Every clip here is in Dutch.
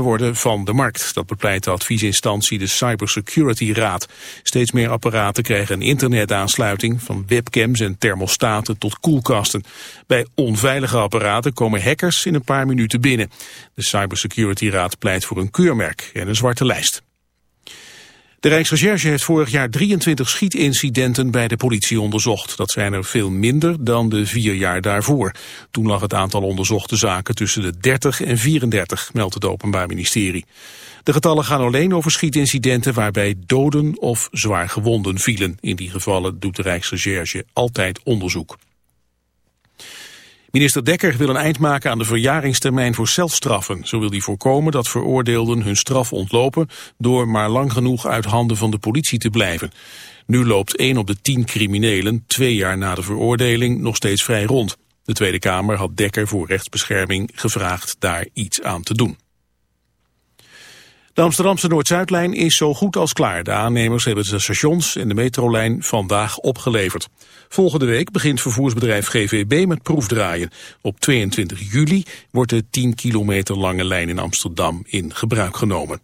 worden van de markt. Dat bepleit de adviesinstantie de Cybersecurity Raad. Steeds meer apparaten krijgen een internetaansluiting... van webcams en thermostaten tot koelkasten. Bij onveilige apparaten komen hackers in een paar minuten binnen. De Cybersecurity Raad pleit voor een keurmerk en een zwarte lijst. De Rijksrecherche heeft vorig jaar 23 schietincidenten bij de politie onderzocht. Dat zijn er veel minder dan de vier jaar daarvoor. Toen lag het aantal onderzochte zaken tussen de 30 en 34, meldt het Openbaar Ministerie. De getallen gaan alleen over schietincidenten waarbij doden of zwaar gewonden vielen. In die gevallen doet de Rijksrecherche altijd onderzoek. Minister Dekker wil een eind maken aan de verjaringstermijn voor zelfstraffen. Zo wil hij voorkomen dat veroordeelden hun straf ontlopen... door maar lang genoeg uit handen van de politie te blijven. Nu loopt 1 op de 10 criminelen twee jaar na de veroordeling nog steeds vrij rond. De Tweede Kamer had Dekker voor rechtsbescherming gevraagd daar iets aan te doen. De Amsterdamse Noord-Zuidlijn is zo goed als klaar. De aannemers hebben de stations en de metrolijn vandaag opgeleverd. Volgende week begint vervoersbedrijf GVB met proefdraaien. Op 22 juli wordt de 10 kilometer lange lijn in Amsterdam in gebruik genomen.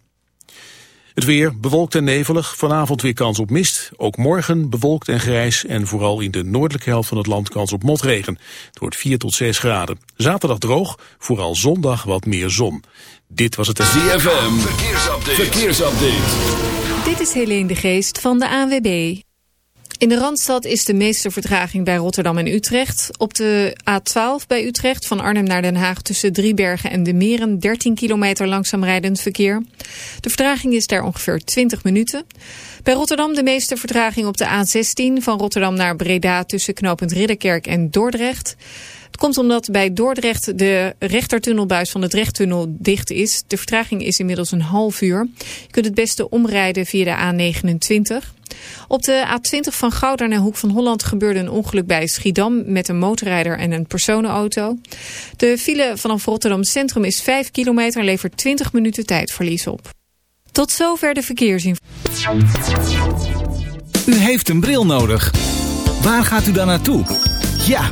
Het weer bewolkt en nevelig, vanavond weer kans op mist. Ook morgen bewolkt en grijs en vooral in de noordelijke helft van het land kans op motregen. Het wordt 4 tot 6 graden. Zaterdag droog, vooral zondag wat meer zon. Dit was het... ZFM, verkeersupdate. verkeersupdate. Dit is Helene de Geest van de ANWB. In de Randstad is de meeste vertraging bij Rotterdam en Utrecht. Op de A12 bij Utrecht van Arnhem naar Den Haag tussen Driebergen en de Meren 13 kilometer langzaam rijdend verkeer. De vertraging is daar ongeveer 20 minuten. Bij Rotterdam de meeste vertraging op de A16 van Rotterdam naar Breda tussen knooppunt Ridderkerk en Dordrecht. Het komt omdat bij Dordrecht de rechtertunnelbuis van de Drechttunnel dicht is. De vertraging is inmiddels een half uur. Je kunt het beste omrijden via de A29. Op de A20 van Gouda naar Hoek van Holland gebeurde een ongeluk bij Schiedam met een motorrijder en een personenauto. De file vanaf Rotterdam Centrum is 5 kilometer en levert 20 minuten tijdverlies op. Tot zover de verkeersinformatie. U heeft een bril nodig. Waar gaat u dan naartoe? Ja,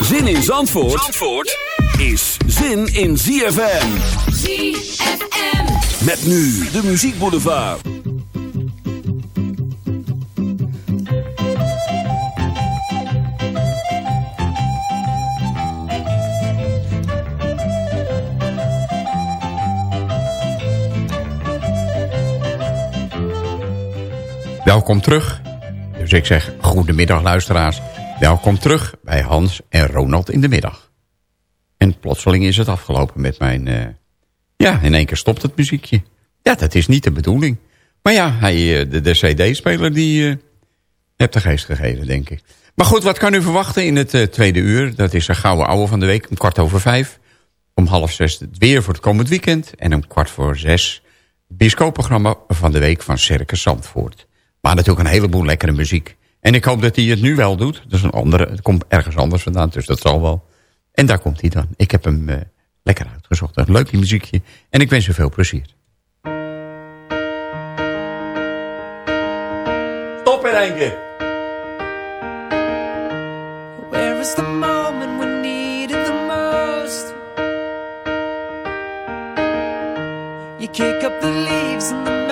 Zin in Zandvoort, Zandvoort is zin in ZFM. ZFM. Met nu de muziekboulevard. Welkom terug. Dus ik zeg goedemiddag luisteraars. Welkom terug bij Hans en Ronald in de middag. En plotseling is het afgelopen met mijn... Uh... Ja, in één keer stopt het muziekje. Ja, dat is niet de bedoeling. Maar ja, hij, eh, de, de cd-speler die uh, hebt de geest gegeven, denk ik. Maar goed, wat kan u verwachten in het tweede uur? Dat is een gouden ouwe van de week, om kwart over vijf. Om half zes het weer voor het komend weekend. En om kwart voor zes het bioscoopprogramma van de week van Circus Zandvoort. Maar natuurlijk een heleboel lekkere muziek. En ik hoop dat hij het nu wel doet. Dus een andere, het komt ergens anders vandaan, dus dat zal wel. En daar komt hij dan. Ik heb hem eh, lekker uitgezocht. Een leuk muziekje. En ik wens u veel plezier. Stop in één. Where is the moment need it the most? You kick up the leaves in the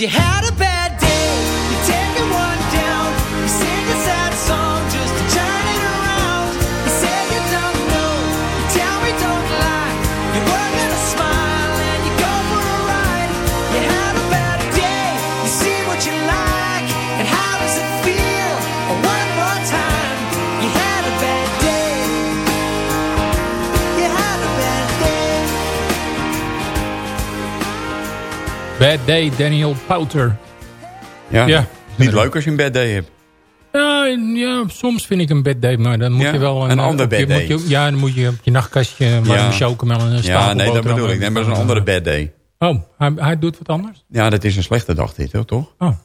you have Daniel Pouter. Ja, niet leuk als je een bad day hebt. Ja, ja, soms vind ik een bad day, maar dan moet je wel... Een, eh, ander bad je, day. Je, ja, dan moet je op je nachtkastje maar een chocomel en een Ja, nee, dat bedoel ik. Nee, maar dat is een andere eh, bad day. Oh, hij, hij, doet wat anders? Ja, dat is een slechte dag dit, hoor, toch? Oh.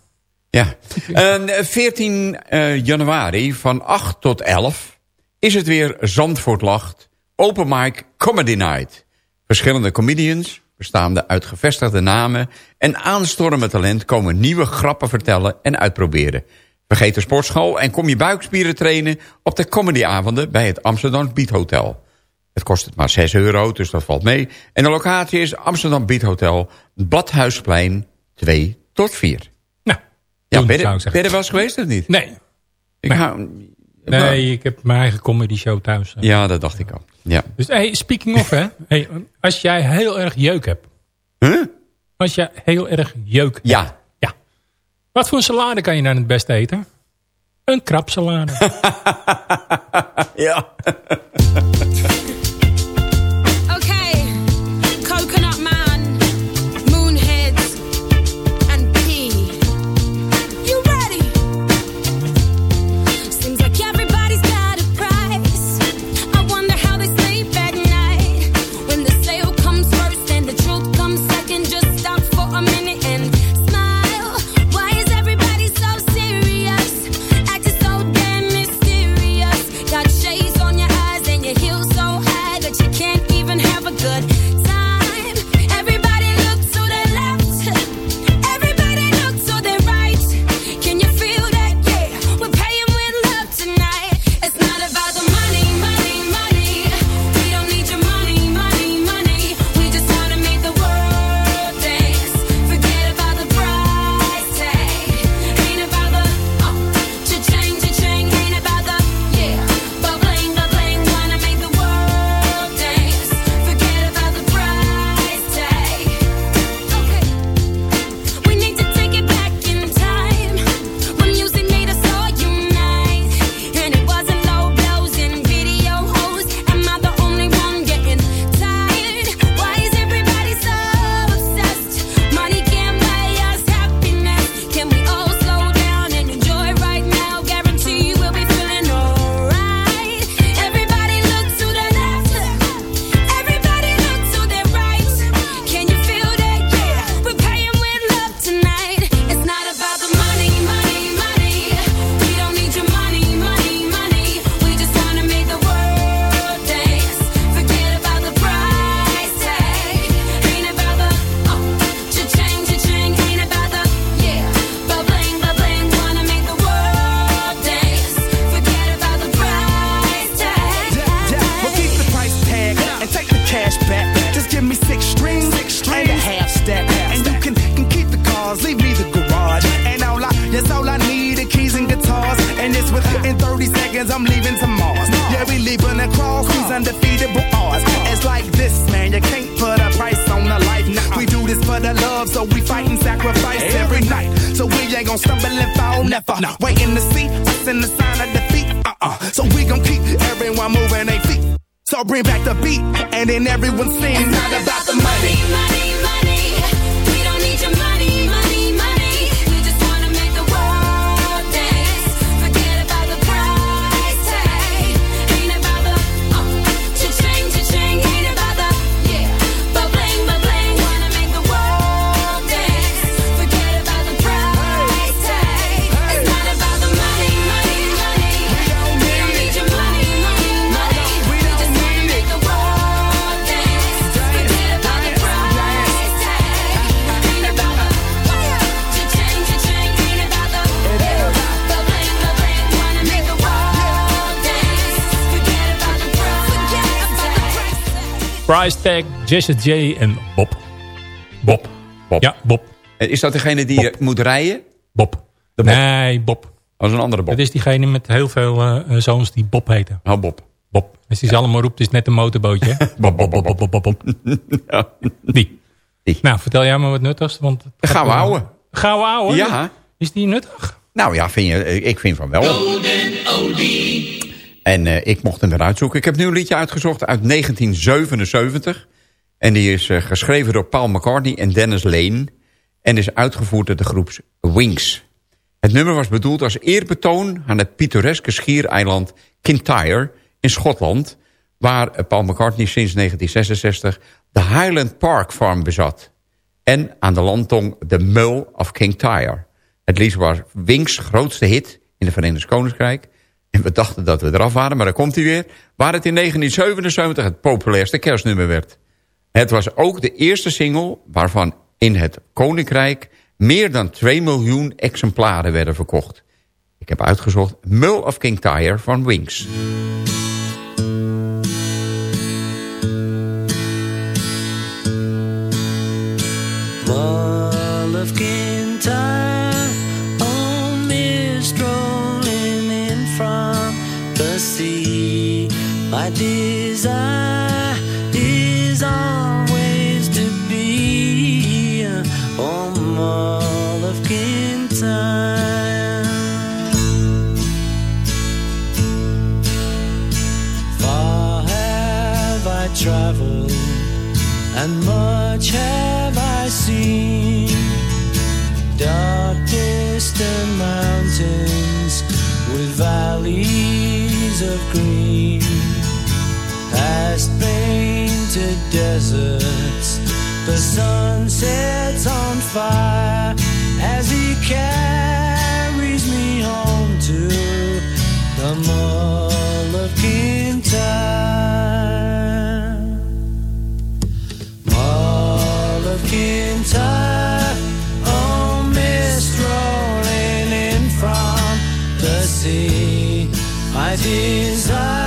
Ja. 14 eh, januari van 8 tot 11 is het weer Zandvoort Lacht. Open Mic Comedy Night. Verschillende comedians, bestaande uit gevestigde namen... en aanstormend talent komen nieuwe grappen vertellen en uitproberen. Vergeet de sportschool en kom je buikspieren trainen... op de comedyavonden bij het Amsterdam Beat Hotel. Het kost het maar 6 euro, dus dat valt mee. En de locatie is Amsterdam Beat Hotel, Badhuisplein 2 tot 4. Nou, ja, ben, je, ben was geweest of niet? Nee. Ik nee, ik heb mijn eigen comedy show thuis. Eh. Ja, dat dacht ik ook. Ja. Dus hey, speaking of, hè. Hey, als jij heel erg jeuk hebt. Huh? Als jij heel erg jeuk hebt. Ja. ja. Wat voor een salade kan je dan het beste eten? Een krabsalade. ja. Jesse J en Bob. Bob. Bob. Ja, Bob. Eh, Is dat degene die eh, moet rijden? Bob. Nee, Bob. Dat is een andere Bob. Dat is diegene met heel veel eh, zoons die Bob heten. Oh, Bob. Bob. Als hij ze allemaal roept, is het net een motorbootje. Bob, Bob, Bob, Bob, Bob, Bob, Bob. Die. Die. Nou, vertel jij maar wat nuttigs. Want Gaan we houden. Gaan we houden? Ja. Is die nuttig? Nou ja, vind je, ik vind van wel. En eh, ik mocht hem weer uitzoeken. Ik heb nu een liedje uitgezocht uit 1977. En die is eh, geschreven door Paul McCartney en Dennis Lane. En is uitgevoerd door de groep Wings. Het nummer was bedoeld als eerbetoon aan het pittoreske schiereiland Kintyre in Schotland... waar eh, Paul McCartney sinds 1966 de Highland Park Farm bezat. En aan de landtong The Mull of Kintyre. Het lied was Wings grootste hit in het Verenigd Koninkrijk. En we dachten dat we eraf waren, maar dan komt hij weer. Waar het in 1977 het populairste kerstnummer werd. Het was ook de eerste single waarvan in het Koninkrijk... meer dan 2 miljoen exemplaren werden verkocht. Ik heb uitgezocht Mull of Kintyre van Wings. Of green, past painted deserts. The sun sets on fire as he carries me home to the Mull of Kintyre. Desire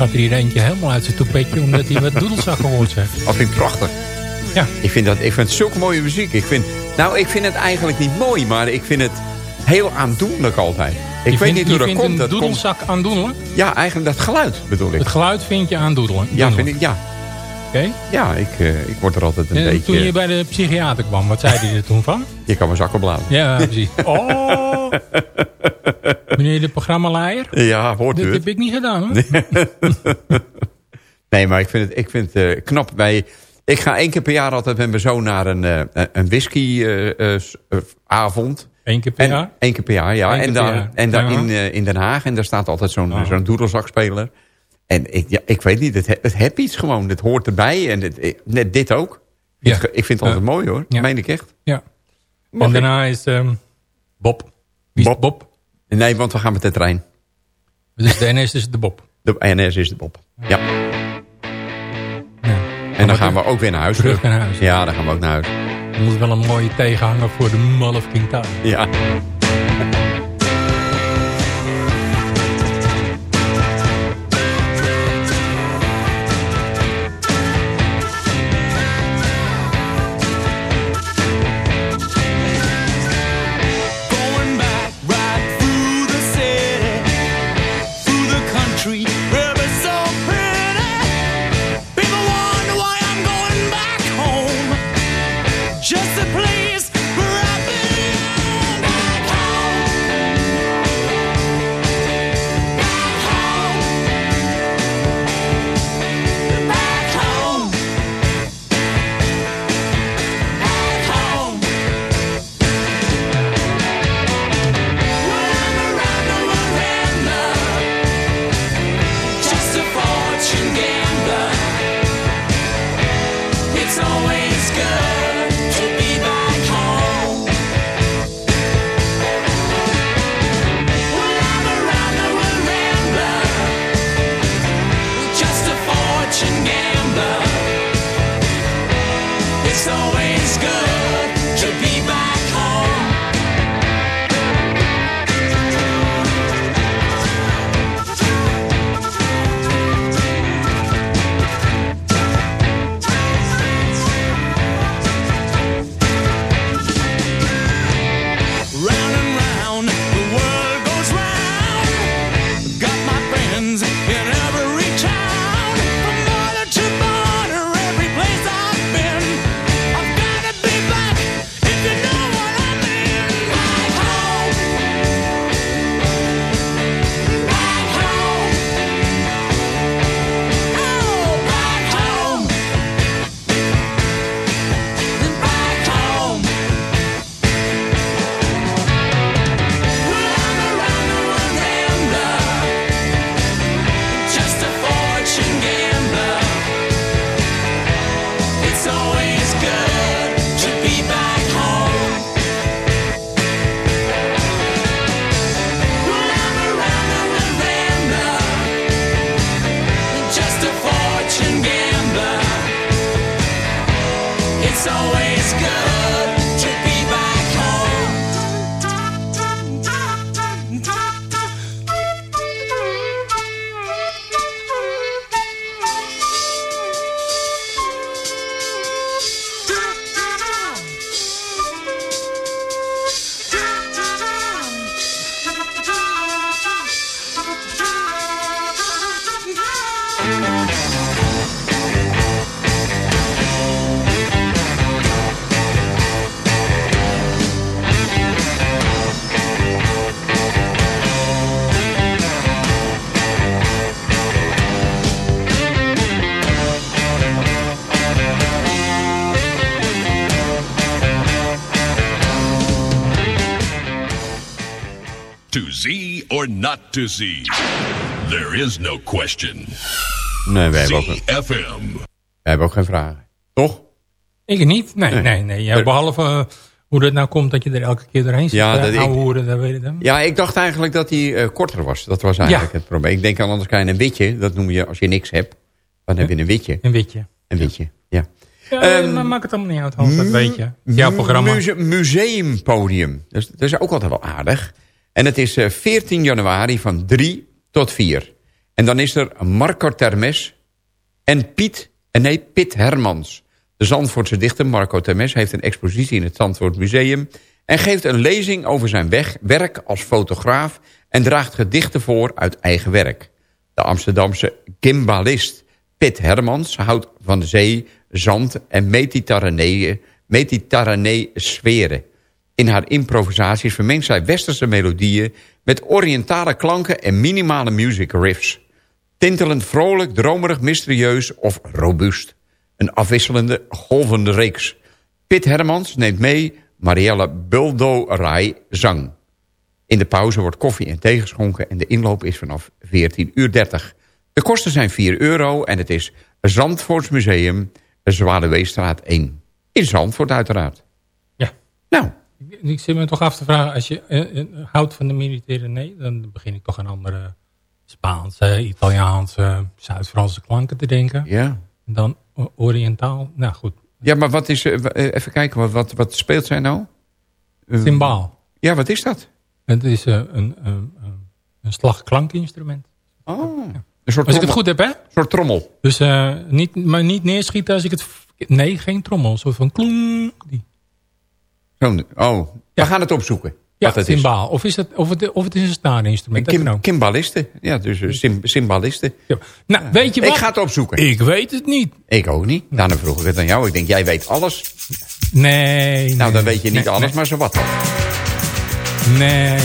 Gaat er hier eentje helemaal uit zijn toepetje omdat hij wat doedelzakken hoort zegt. Dat vind ik prachtig. Ja. Ik vind, dat, ik vind het zulke mooie muziek. Ik vind, nou, ik vind het eigenlijk niet mooi, maar ik vind het heel aandoenlijk altijd. Ik je weet vindt, niet hoe dat komt. een komt. doedelzak aandoenlijk? Ja, eigenlijk dat geluid bedoel ik. Het geluid vind je aandoenlijk? Ja, vind ik, ja. Oké. Ja, ik, eh, ik word er altijd een En beetje... Toen je bij de psychiater kwam, wat zei hij er toen van? Je kan mijn zak opblazen. Ja, precies. Oh! Meneer de programmaleier? Ja, hoort Dat u heb het? ik niet gedaan hoor. Nee, maar ik vind het, ik vind het eh, knap. Wij, ik ga één keer per jaar altijd met mijn zoon naar een, eh, een whisky-avond. Eén keer per En- jaar? Eén keer per jaar, ja. Keer en daar, jaar. en daar Ja. in, in Den Haag. En daar staat altijd zo'n Ah. zo'n doedelzakspeler. En ik, ja, ik weet niet, het, he- het heb iets gewoon. Het hoort erbij. En het, net dit ook. Ja. Ik, ik vind het altijd mooi hoor. Ja. Meen ik echt. Ja. Mag en ik? daarna is ehm, Bob. Wie is Bob. Bob? Nee, want we gaan met de trein. Dus de NS is de Bob. De NS is de Bob. Ja. En dan gaan we ook weer naar huis. Terug naar huis. Ja, dan gaan we ook naar huis. Er moet wel een mooie tegenhanger voor de Mall of King Town. Ja. To Z? There is no question. Nee, wij hebben, ook, wij ZFM. hebben ook geen vragen. Toch? Ik niet. Nee, nee, nee. Ja, behalve eh, hoe dat nou komt dat je er elke keer doorheen zit. Ja, dat ik- dat weet ik dan. Ja, ik dacht eigenlijk dat hij eh, korter was. Dat was eigenlijk Ja. het probleem. Ik denk aan anders krijg je een witje. Dat noem je als je niks hebt. Dan heb je een witje. Een witje. Een witje, ja. Ja, Ehm, maar maak het allemaal niet uit, Hans, dat weet je. Jouw programma. Muse- museumpodium. Dus, dat is ook altijd wel aardig. En het is eh, 14 januari van 3 tot 4. En dan is er Marco Termes en Piet, en nee, Piet Hermans. De Zandvoortse dichter Marco Termes heeft een expositie in het Zandvoort Museum... en geeft een lezing over zijn werk als fotograaf... en draagt gedichten voor uit eigen werk. De Amsterdamse gimbalist Piet Hermans houdt van de zee, zand en mediterranee, mediterranee sferen. In haar improvisaties vermengt zij westerse melodieën... met oriëntale klanken en minimale music riffs. Tintelend vrolijk, dromerig, mysterieus of robuust. Een afwisselende, golvende reeks. Piet Hermans neemt mee Marielle Buldo-Rai zang. In de pauze wordt koffie en thee geschonken... en de inloop is vanaf 14.30 uur. De kosten zijn 4 euro en het is Zandvoorts Museum... Zwaluweestraat 1. In Zandvoort uiteraard. Ja. Nou. Ik, zit me toch af te vragen, als je eh, eh, houdt van de Mediterranee... dan begin ik toch aan andere Spaanse, Italiaanse, Zuid-Franse klanken te denken. Ja. Dan Oriëntaal. Nou goed, Ja, maar wat is... eh, even kijken, wat, wat, wat speelt zij nou? Cymbaal. Ja, wat is dat? Het is een, een, een, een slagklankinstrument. Oh. Een soort Als ik het goed heb, hè? Een soort trommel. Dus niet, maar niet neerschieten als ik het... Nee, geen trommel. Een soort van kloen. Die. Zo'n- Oh, we gaan het opzoeken. Ja, wat het is. Of, is het, of, het, of het is een snaarinstrument. dat Kim. Kimbalisten. Ja, dus uh, sim, cymbalisten. Nou, weet je wat? Ik ga het opzoeken. Ik weet het niet. Ik ook niet. Daarom vroeg ik het aan jou. Ik denk, jij weet alles. Nee. Nou, dan weet je niet nee, alles, maar zo wat. Nee,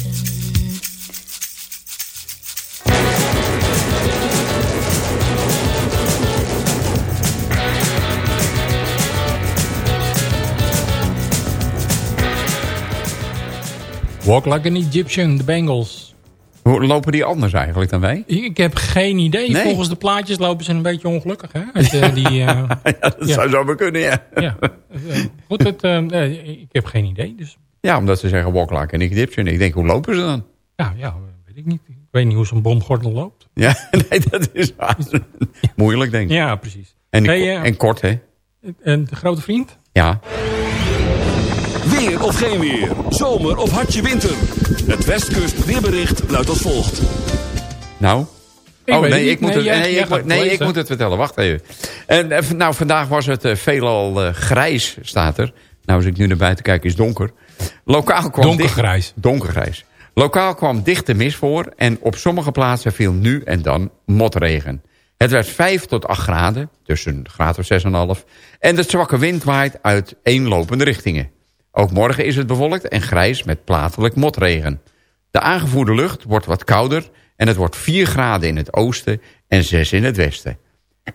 Walk like an Egyptian. De Bengals. Hoe lopen die anders eigenlijk dan wij? Ik, heb geen idee. Nee. Volgens de plaatjes lopen ze een beetje ongelukkig. Hè? Als je die, eh, ja, dat Ja. zou zo maar kunnen, ja. ja. Eh, Goed, het, eh, eh, ik heb geen idee. Dus Ja, omdat ze zeggen walk like an Egyptian. Ik denk, hoe lopen ze dan? ja, ja, weet ik niet. Ik weet niet hoe zo'n bomgordel loopt. Ja, nee, dat is. Moeilijk, denk ik. Ja, precies. En, Hey, eh, en kort, hè? En de grote vriend? Ja. Weer of geen weer. Zomer of hartje winter. Het Westkust weerbericht luidt als volgt. Nou? Ik oh, nee, ik moet, Nee, het, nee, ik, gaat moet- nee, het ik lezen. moet het vertellen. Wacht even. En, eh, nou, vandaag was het eh, veelal eh, grijs, staat er. Nou, als ik nu naar buiten kijk, is het donker. Lokaal kwam Donkergrijs. Dicht, donkergrijs. Lokaal kwam dichte mist voor en op sommige plaatsen viel nu en dan motregen. Het werd 5 tot 8 graden, tussen een graad of 6,5. En de zwakke wind waait uit eenlopende richtingen. Ook morgen is het bewolkt en grijs met plaatselijk motregen. De aangevoerde lucht wordt wat kouder en het wordt 4 graden in het oosten en 6 in het westen.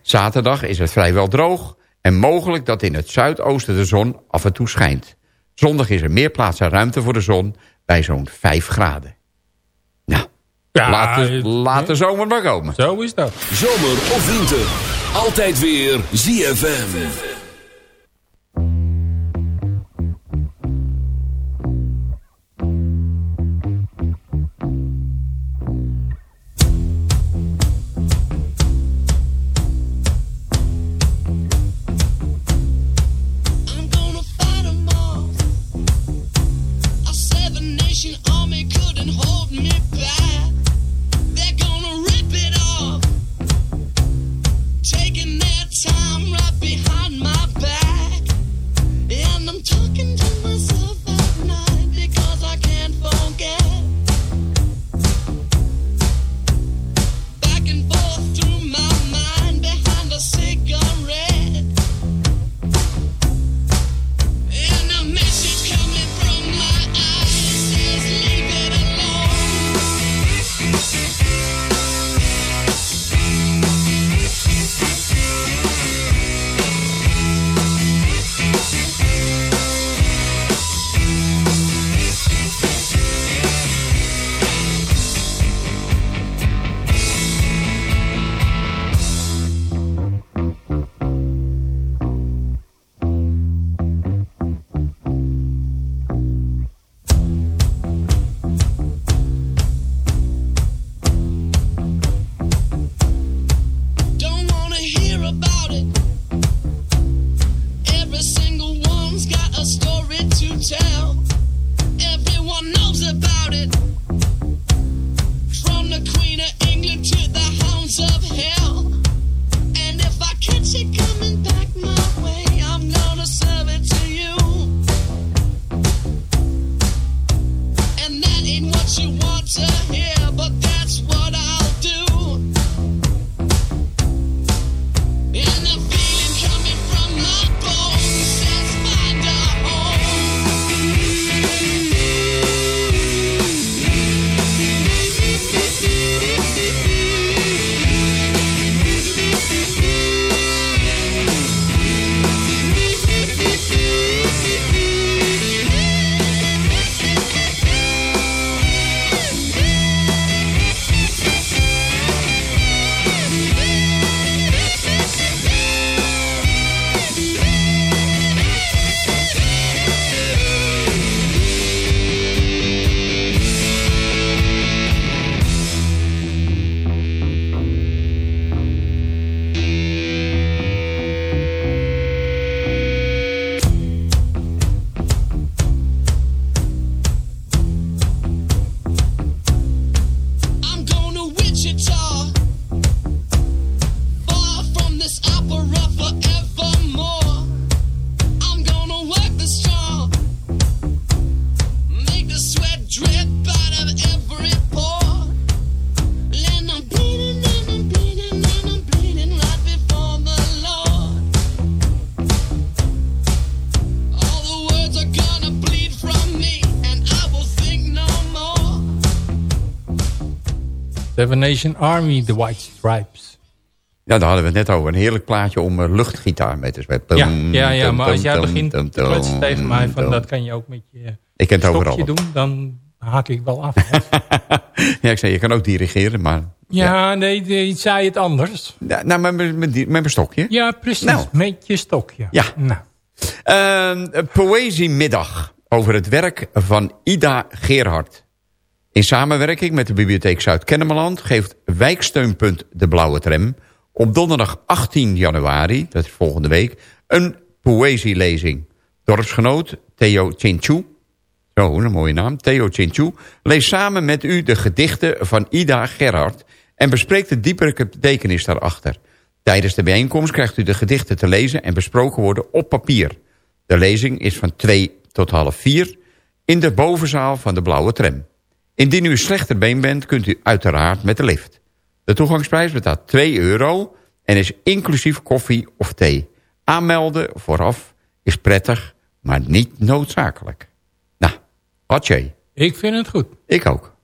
Zaterdag is het vrijwel droog en mogelijk dat in het zuidoosten de zon af en toe schijnt. Zondag is er meer plaats en ruimte voor de zon bij zo'n 5 graden. Nou, Ja, laat, de, eh, laat de zomer maar komen. Zo is dat. Zomer of winter. Altijd weer ZFM. Seven Nation Army, The White Stripes. Ja, daar hadden we het net over. Een heerlijk plaatje om eh, luchtgitaar mee te spelen. Ja, ja, ja maar als jij begint te kletsen tegen mij... van dat kan je ook met je Ik ken het stokje overal. doen... dan haak ik wel af. ja, ik zei, je kan ook dirigeren, maar... ja, nee, nee, zei het anders. Ja, nou, met, met, met, mijn stokje. Ja, precies. Nou. Met je stokje. Ja. Nou. Ehm, poëziemiddag over het werk van Ida Gerhard. In samenwerking met de Bibliotheek Zuid-Kennemerland... geeft wijksteunpunt De Blauwe Tram... op donderdag 18 januari, dat is volgende week... een poëzielezing. Dorpsgenoot Theo Chinchu, zo een mooie naam, Theo Chinchu... leest samen met u de gedichten van Ida Gerhard... en bespreekt de diepere betekenis daarachter. Tijdens de bijeenkomst krijgt u de gedichten te lezen... en besproken worden op papier. De lezing is van 2 tot half 4 in de bovenzaal van de Blauwe Tram. Indien u slechter been bent, kunt u uiteraard met de lift. De toegangsprijs betaalt 2 euro en is inclusief koffie of thee. Aanmelden vooraf is prettig, maar niet noodzakelijk. Nou, Atje, Ik vind het goed. ik ook.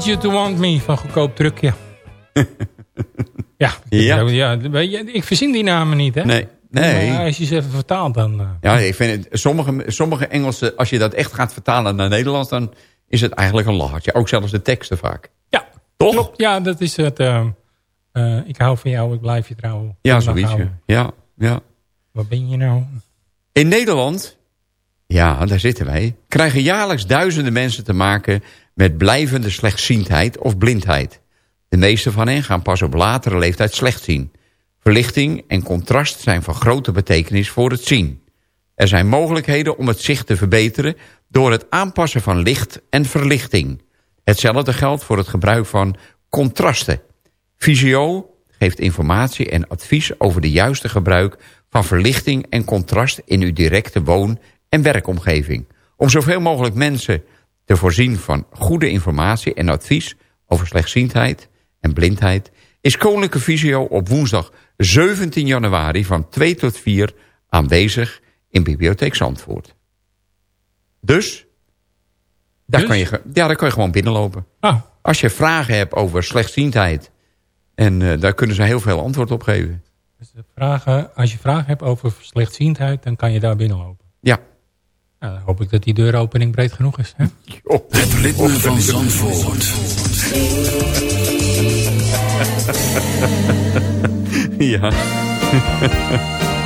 Want You To Want Me van goedkoop drukje. ja, Ja. ja. ik verzin die namen niet, hè? Nee, nee. Maar als je ze even vertaalt, dan... eh, Ja, ik vind het, sommige, sommige Engelse, als je dat echt gaat vertalen naar Nederlands, dan is het eigenlijk een lachertje. Ook zelfs de teksten vaak. Ja, Toch? klopt. Ja, dat is het... eh, eh, ik hou van jou, ik blijf je trouwen. Ja, zoiets. Ja, ja. Wat ben je nou? In Nederland, ja, daar zitten wij, krijgen jaarlijks duizenden mensen te maken met blijvende slechtziendheid of blindheid. De meeste van hen gaan pas op latere leeftijd slecht zien. Verlichting en contrast zijn van grote betekenis voor het zien. Er zijn mogelijkheden om het zicht te verbeteren door het aanpassen van licht en verlichting. Hetzelfde geldt voor het gebruik van contrasten. Visio geeft informatie en advies over de juiste gebruik van verlichting en contrast in uw directe woon- en werkomgeving. Om zoveel mogelijk mensen te voorzien van goede informatie en advies over slechtziendheid en blindheid... is Koninklijke Visio op woensdag 17 januari van 2 tot 4 aanwezig in Bibliotheek Zandvoort. Dus, daar, Dus? Kan je, ja, daar kan je gewoon binnenlopen. Ah, Als je vragen hebt over slechtziendheid... en eh, daar kunnen ze heel veel antwoord op geven. dus de vragen, als je vragen hebt over slechtziendheid, dan kan je daar binnenlopen. Ja. Nou, dan hoop ik dat die deuropening breed genoeg is. Hè? Het ritme van Zandvoort. ja.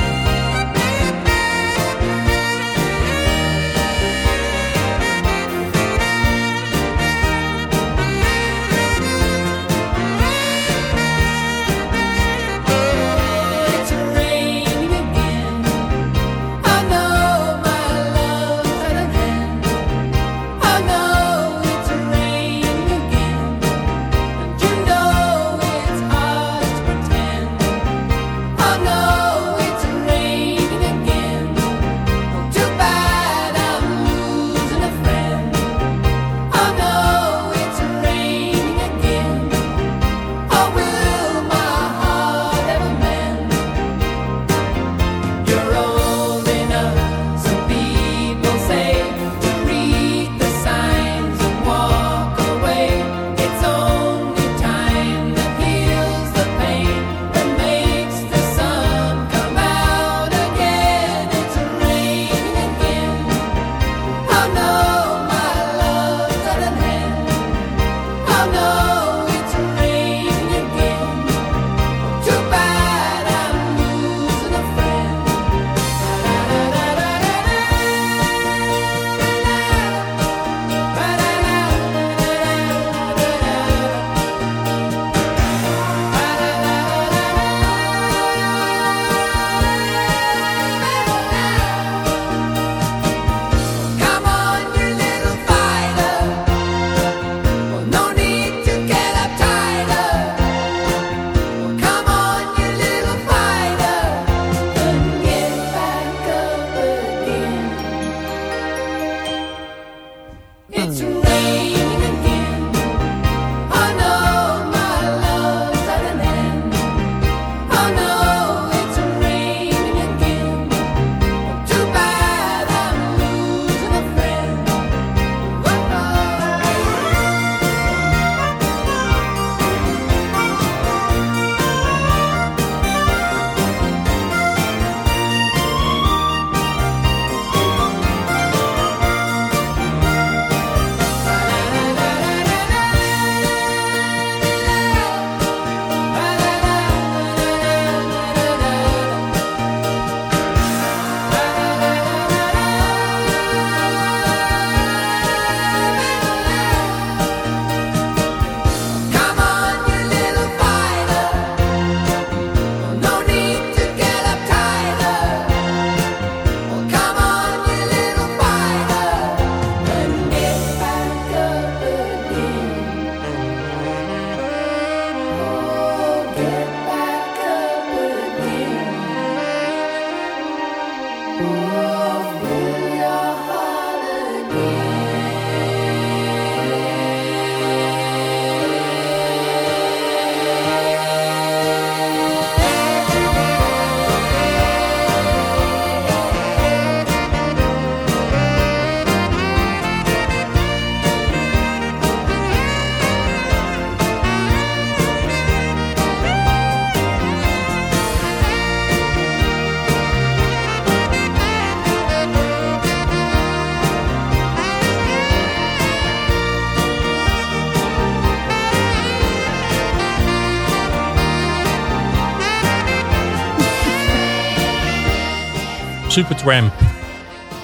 Supertramp.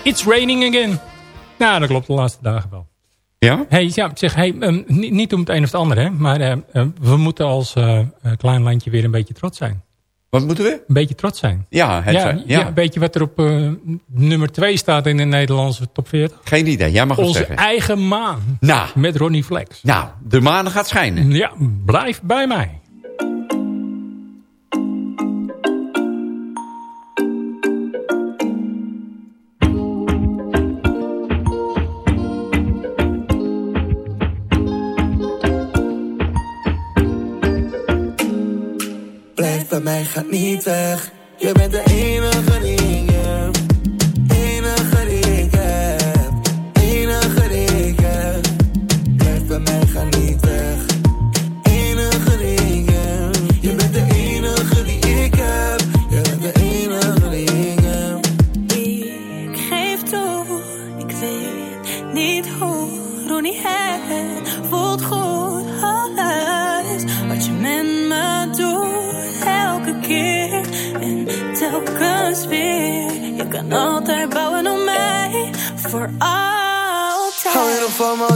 It's raining again. Nou, dat klopt de laatste dagen wel. Ja? Hey, ja, zeg, hey, ehm, niet, niet om het een of het ander, hè, maar eh, eh, we moeten als eh, eh, klein landje weer een beetje trots zijn. Wat moeten we? Een beetje trots zijn. Ja, het ja, zijn- ja. ja. weet je wat er op eh, nummer 2 staat in de Nederlandse top 40? Geen idee, jij mag het Onze zeggen. eigen maan. Nou. Met Ronnie Flex. Nou, de maan gaat schijnen. Ja, blijf bij mij. Mij, ga niet weg. Je bent de enige die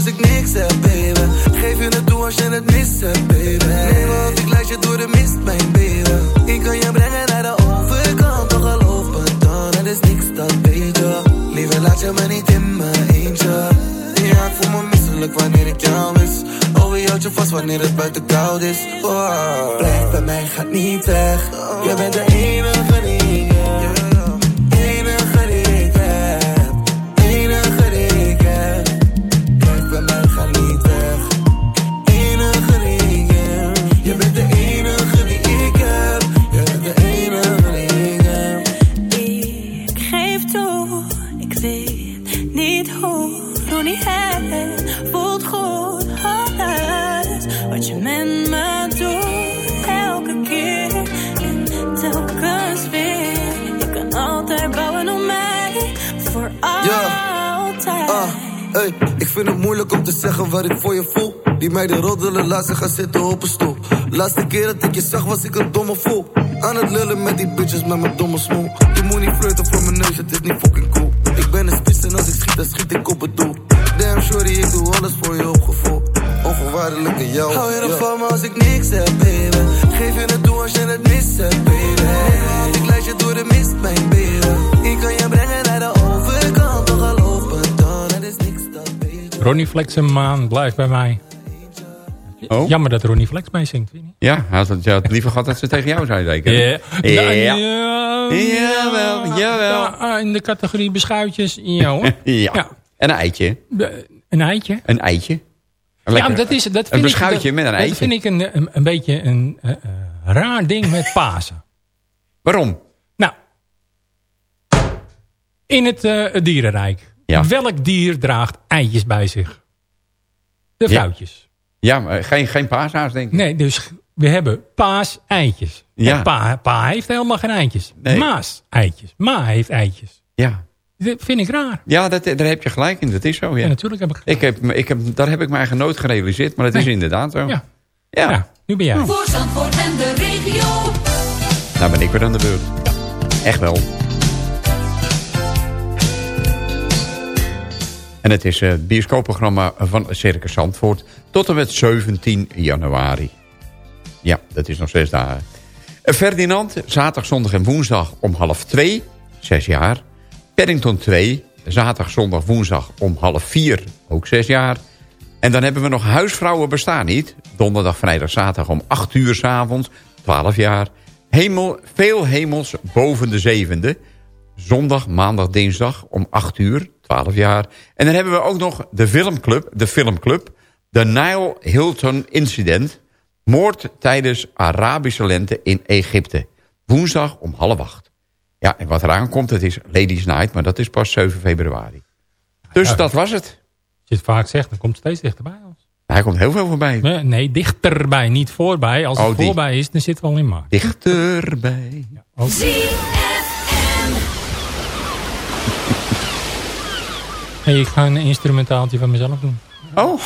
als ik niks heb, baby? Geef je het toe als je het mis hebt, baby. Nee, als ik leid je door de mist, mijn baby. Ik kan je brengen naar de overkant, toch geloof me dan. Het is niks, dat je. Liever laat je me niet in mijn eentje. Ja, ik voel me misselijk wanneer ik jou mis. Oh, je houdt je vast wanneer het buiten koud is. Wow. Blijf bij mij, gaat niet weg. Je bent de enige die wat je met me doet, elke keer en telkens weer. Je kan altijd bouwen op mij, voor altijd. Ah, hey, ik vind het moeilijk om te zeggen wat ik voor je voel. Die meiden roddelen, laat ze gaan zitten op een stoel. Laatste keer dat ik je zag was ik een domme fool. Aan het lullen met die bitches met mijn domme smoel. Je moet niet flirten voor mijn neus, het is niet fucking cool. Ik ben een spits en als ik schiet, dan schiet ik op het doel. Damn, sorry, ik doe alles voor je opgevoel. Onvoorwaardelijk in jou. Hou je nog van me als ik niks heb, baby? Geef je het toe als je het mis hebt, baby. Want ik leid je door de mist, mijn baby. Ik kan je brengen naar de overkant, toch geloof me dan. Het is niks, dat je. Ronnie Flex en Maan, blijf bij mij. Oh? Jammer dat Ronnie Flex mee zingt, vind je niet? Ja, hij had het, je had liever gehad dat ze tegen jou zei zeker. Ja. Ja. Ja. Jawel, jawel. Ja, in de categorie beschuitjes, ja hoor. Ja. Ja. En een eitje. Een eitje. Een eitje. Een ja, dat is, dat vind een beschuitje ik, met een eitje. Dat vind ik een, een, een beetje een eh, eh, raar ding met Pasen. Waarom? Nou, in het eh, dierenrijk. Ja. Welk dier draagt eitjes bij zich? De Ja. vrouwtjes. Ja, maar geen, geen paashaas denk ik. Nee, dus we hebben paas-eitjes. Ja. En Pa, pa heeft helemaal geen eitjes. Nee. Maas-eitjes. Ma heeft eitjes. Ja, Dat vind ik raar. ja dat, daar heb je gelijk in. Dat is zo, Ja, ja. natuurlijk heb ik... Ik heb, ik heb, daar heb ik me eigen nooit gerealiseerd, maar het is inderdaad zo. Ja. Ja. Ja, nu ben jij. Voor Zandvoort en de regio. Nou ben ik weer aan de beurt. Echt wel. En het is eh, het bioscoopprogramma van Circus Zandvoort tot en met 17 januari. Ja, dat is nog zes dagen. Ferdinand, zaterdag, zondag en woensdag om half twee, zes jaar. Paddington 2, zaterdag, zondag, woensdag om half vier, ook zes jaar. En dan hebben we nog Huisvrouwen bestaan niet. Donderdag, vrijdag, zaterdag om 8 uur 's avonds, 12 jaar. Hemel, veel hemels boven de zevende. Zondag, maandag, dinsdag om 8 uur, 12 jaar. En dan hebben we ook nog de filmclub, de filmclub. De Nile Hilton Incident. Moord tijdens Arabische lente in Egypte. Woensdag om half acht. Ja, en wat eraan komt, het is Ladies Night, maar dat is pas 7 februari. Dus Ja. dat was het. Als je het vaak zegt, dan komt het steeds dichterbij. ons. Hij komt heel veel voorbij. Nee, Nee, dichterbij, niet voorbij. Als het Oh, die. voorbij is, dan zitten we al in maart. Dichterbij. Ook. Hey, ik ga een instrumentaaltje van mezelf doen. Oh.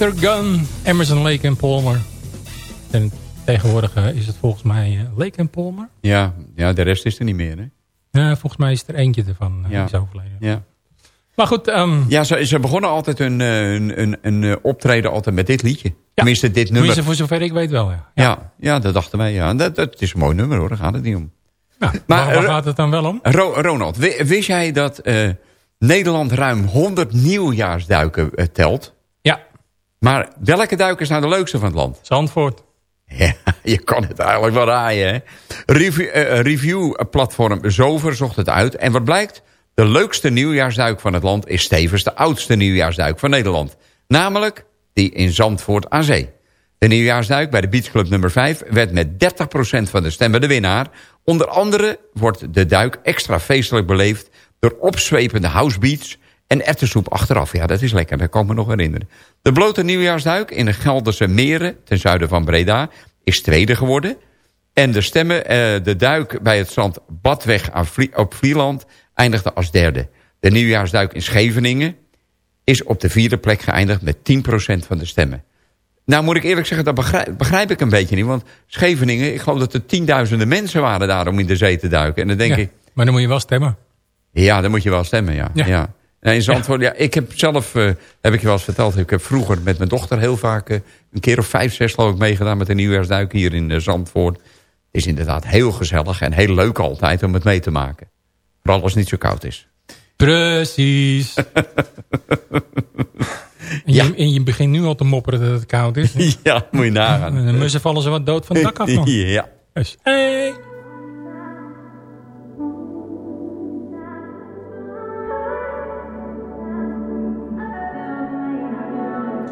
Peter Gunn, Emerson, Lake en Palmer. En tegenwoordig eh, is het volgens mij eh, Lake en Palmer. Ja, ja, de rest is er niet meer, hè? Ja, volgens mij is er eentje ervan uh, Ja. is overleden. Ja. Maar goed, ehm, Ja, ze, ze begonnen altijd hun, eh, een, een, een eh, optreden altijd met dit liedje. Tenminste, dit nummer. tenminste voor zover ik weet wel, ja. Ja, ja, dat dachten wij. Ja. Dat, dat het is een mooi nummer hoor, daar gaat het niet om. Nou, Maar, waar, waar eh, gaat het dan wel om? Ro- Ronald, wi- wist jij dat eh, Nederland ruim 100 nieuwjaarsduiken eh, telt? Maar welke duik is nou de leukste van het land? Zandvoort. Ja, je kan het eigenlijk wel raaien. Hè? Review, eh, Reviewplatform Zover zocht het uit. En wat blijkt? De leukste nieuwjaarsduik van het land is tevens de oudste nieuwjaarsduik van Nederland. Namelijk die in Zandvoort aan Zee. De nieuwjaarsduik bij de Beach Club nummer 5 werd met 30% van de stemmen de winnaar. Onder andere wordt de duik extra feestelijk beleefd door opzwepende housebeats en erwtensoep achteraf. Ja, dat is lekker, dat kan ik me nog herinneren. De blote nieuwjaarsduik in de Gelderse Meren, ten zuiden van Breda, is tweede geworden. En de stemmen, eh, de duik bij het strand Badweg op Vlieland eindigde als derde. De nieuwjaarsduik in Scheveningen is op de vierde plek geëindigd met 10% van de stemmen. Nou moet ik eerlijk zeggen, dat begrijp, begrijp ik een beetje niet. Want Scheveningen, ik geloof dat er tienduizenden mensen waren daar om in de zee te duiken. En dan denk Ja, ik, Maar dan moet je wel stemmen. ja, dan moet je wel stemmen, ja. Ja. ja. En in Zandvoort, ja. ik heb zelf, eh, heb ik je wel eens verteld... ik heb vroeger met mijn dochter heel vaak... eh, een keer of vijf, zes geloof ik meegedaan met een nieuwjaarsduik hier in eh, Zandvoort. Het is inderdaad heel gezellig en heel leuk altijd om het mee te maken. Vooral als het niet zo koud is. Precies. en, je, en je begint nu al te mopperen dat het koud is. ja, moet je nagaan. En de mussen vallen ze wat dood van het dak af, man. ja. Dus, hey.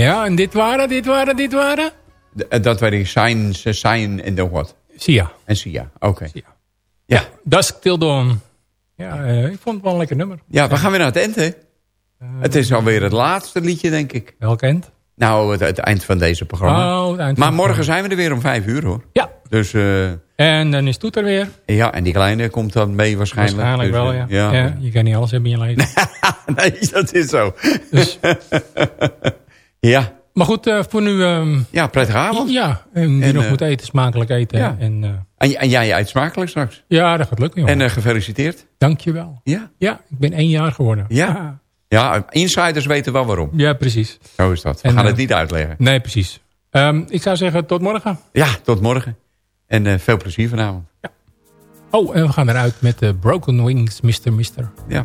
Ja, en dit waren, dit waren, dit waren? D- eh, Dat ik. Sign, sign en nog wat. Sia. En Sia, oké. Ja. Dusk Till Dawn. Ja, eh, ik vond het wel een lekker nummer. Ja, we gaan weer naar het eind, hè? het is alweer het laatste liedje, denk ik. Welk eind? Nou, het, het eind van deze programma. Oh, maar morgen programma. zijn we er weer om vijf uur, hoor. Ja. Dus, eh, En dan is Toet er weer. ja, en die kleine komt dan mee waarschijnlijk. Waarschijnlijk Dus, wel, eh, ja. ja. Je kan niet alles hebben in je leven. nee, dat is zo. Dus. ja. Maar goed, eh, voor nu... ehm, Ja, prettige avond. Ja, en nog eh, moet eten, smakelijk eten. ja. En, eh, En, en jij eet smakelijk straks. ja, dat gaat lukken, jongen. En gefeliciteerd. Dankjewel. Ja. Ja, ik ben één jaar geworden. Ja. Ja, insiders weten wel waarom. Ja, precies. Zo is dat. We En, gaan het niet uitleggen. Nee, precies. Ehm, ik zou zeggen, tot morgen. Ja, tot morgen. En veel plezier vanavond. Oh, en we gaan eruit met de Broken Wings, Mr. Mister. Ja.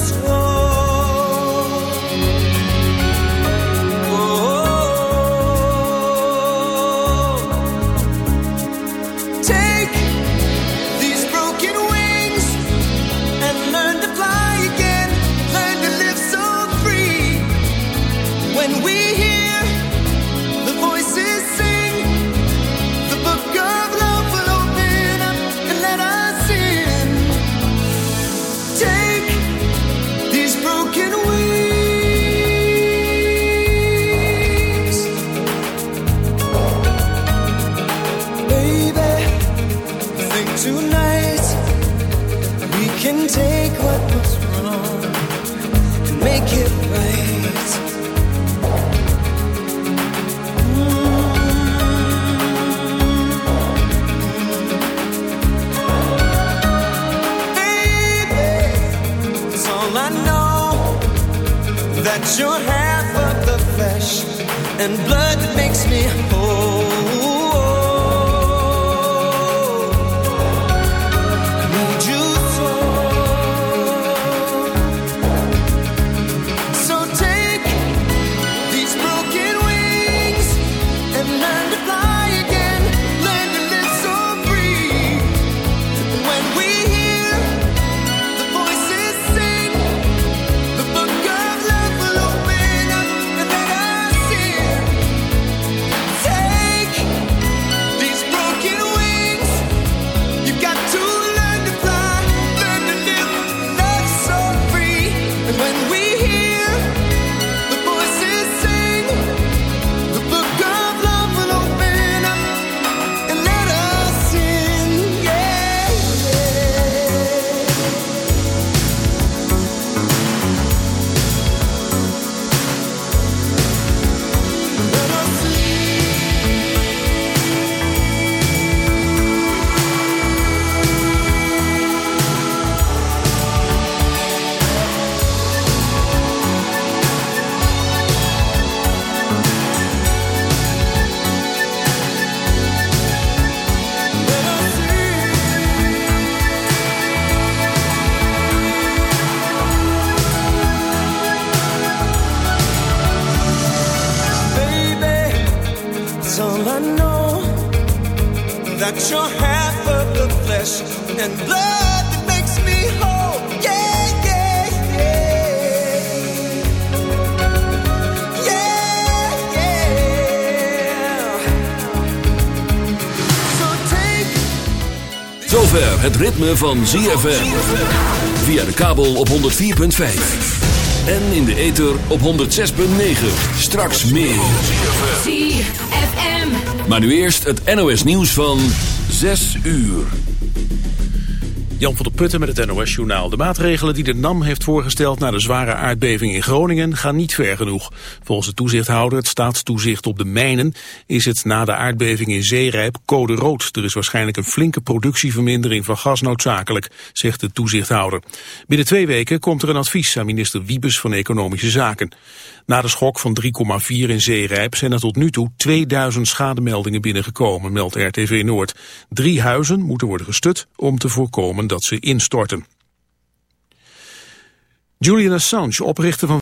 van ZFM. Via de kabel op 104.5. En in de ether op 106.9. Straks meer. ZFM. Maar nu eerst het NOS nieuws van 6 uur. Jan van der Putten met het NOS-journaal. De maatregelen die de NAM heeft voorgesteld na de zware aardbeving in Groningen gaan niet ver genoeg. Volgens de toezichthouder, het staatstoezicht op de mijnen, is het na de aardbeving in Zeerijp code rood. Er is waarschijnlijk een flinke productievermindering van gas noodzakelijk, zegt de toezichthouder. Binnen twee weken komt er een advies aan minister Wiebes van Economische Zaken. Na de schok van 3,4 in Zeerijp zijn er tot nu toe 2000 schademeldingen binnengekomen, meldt RTV Noord. Drie huizen moeten worden gestut om te voorkomen dat ze instorten. Julian Assange, oprichter van